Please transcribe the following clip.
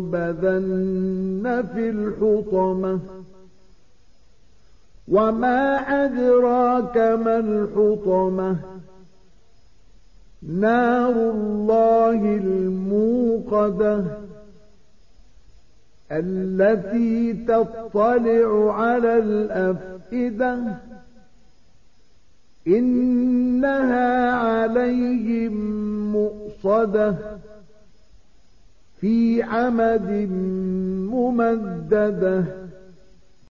لينبذن في الحطمة. وما أدراك ما الحطمة؟ نار الله الموقدة التي تطلع على الأفئدة. إنها عليهم مؤصدة. في عمد ممددة